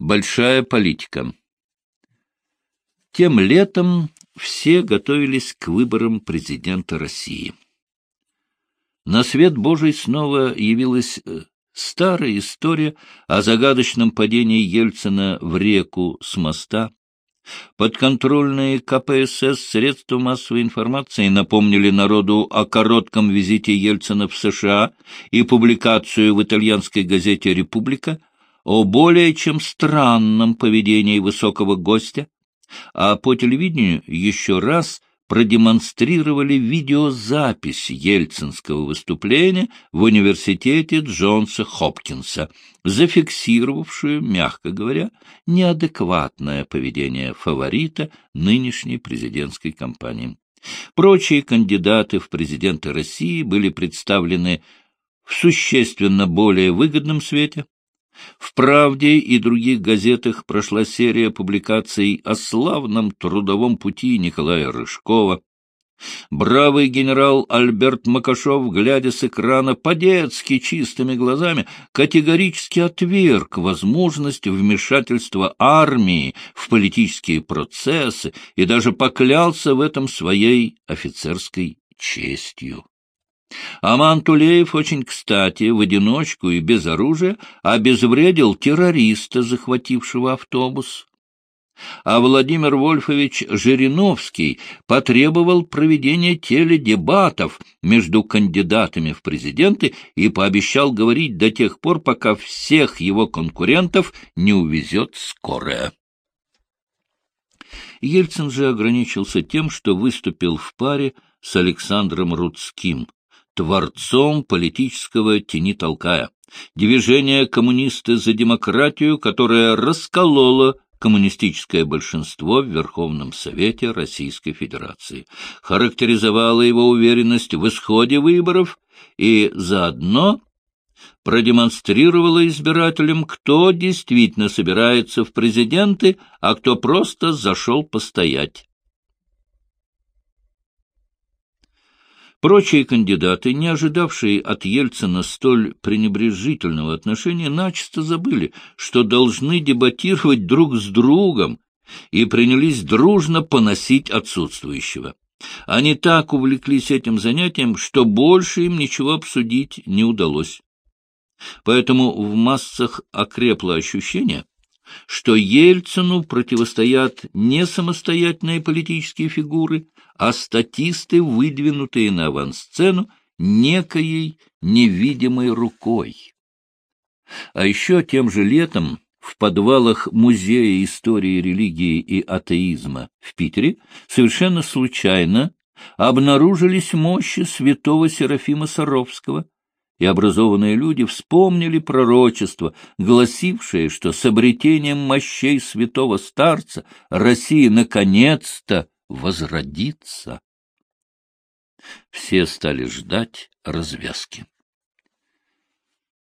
Большая политика. Тем летом все готовились к выборам президента России. На свет Божий снова явилась э, старая история о загадочном падении Ельцина в реку с моста. Подконтрольные КПСС средства массовой информации напомнили народу о коротком визите Ельцина в США и публикацию в итальянской газете «Република» о более чем странном поведении высокого гостя, а по телевидению еще раз продемонстрировали видеозапись ельцинского выступления в университете Джонса Хопкинса, зафиксировавшую, мягко говоря, неадекватное поведение фаворита нынешней президентской кампании. Прочие кандидаты в президенты России были представлены в существенно более выгодном свете, в «Правде» и других газетах прошла серия публикаций о славном трудовом пути Николая Рыжкова. Бравый генерал Альберт Макашов, глядя с экрана по-детски чистыми глазами, категорически отверг возможность вмешательства армии в политические процессы и даже поклялся в этом своей офицерской честью. Аман Тулеев очень кстати, в одиночку и без оружия, обезвредил террориста, захватившего автобус. А Владимир Вольфович Жириновский потребовал проведения теледебатов между кандидатами в президенты и пообещал говорить до тех пор, пока всех его конкурентов не увезет скорая. Ельцин же ограничился тем, что выступил в паре с Александром Рудским, творцом политического тени толкая. Движение «Коммунисты за демократию», которое раскололо коммунистическое большинство в Верховном Совете Российской Федерации, характеризовало его уверенность в исходе выборов и заодно продемонстрировала избирателям, кто действительно собирается в президенты, а кто просто зашел постоять. Прочие кандидаты, не ожидавшие от Ельцина столь пренебрежительного отношения, начисто забыли, что должны дебатировать друг с другом, и принялись дружно поносить отсутствующего. Они так увлеклись этим занятием, что больше им ничего обсудить не удалось. Поэтому в массах окрепло ощущение, что Ельцину противостоят не самостоятельные политические фигуры, а статисты, выдвинутые на авансцену некоей невидимой рукой. А еще тем же летом в подвалах Музея истории религии и атеизма в Питере совершенно случайно обнаружились мощи святого Серафима Саровского, и образованные люди вспомнили пророчество, гласившее, что с обретением мощей святого старца Россия наконец-то возродится. Все стали ждать развязки.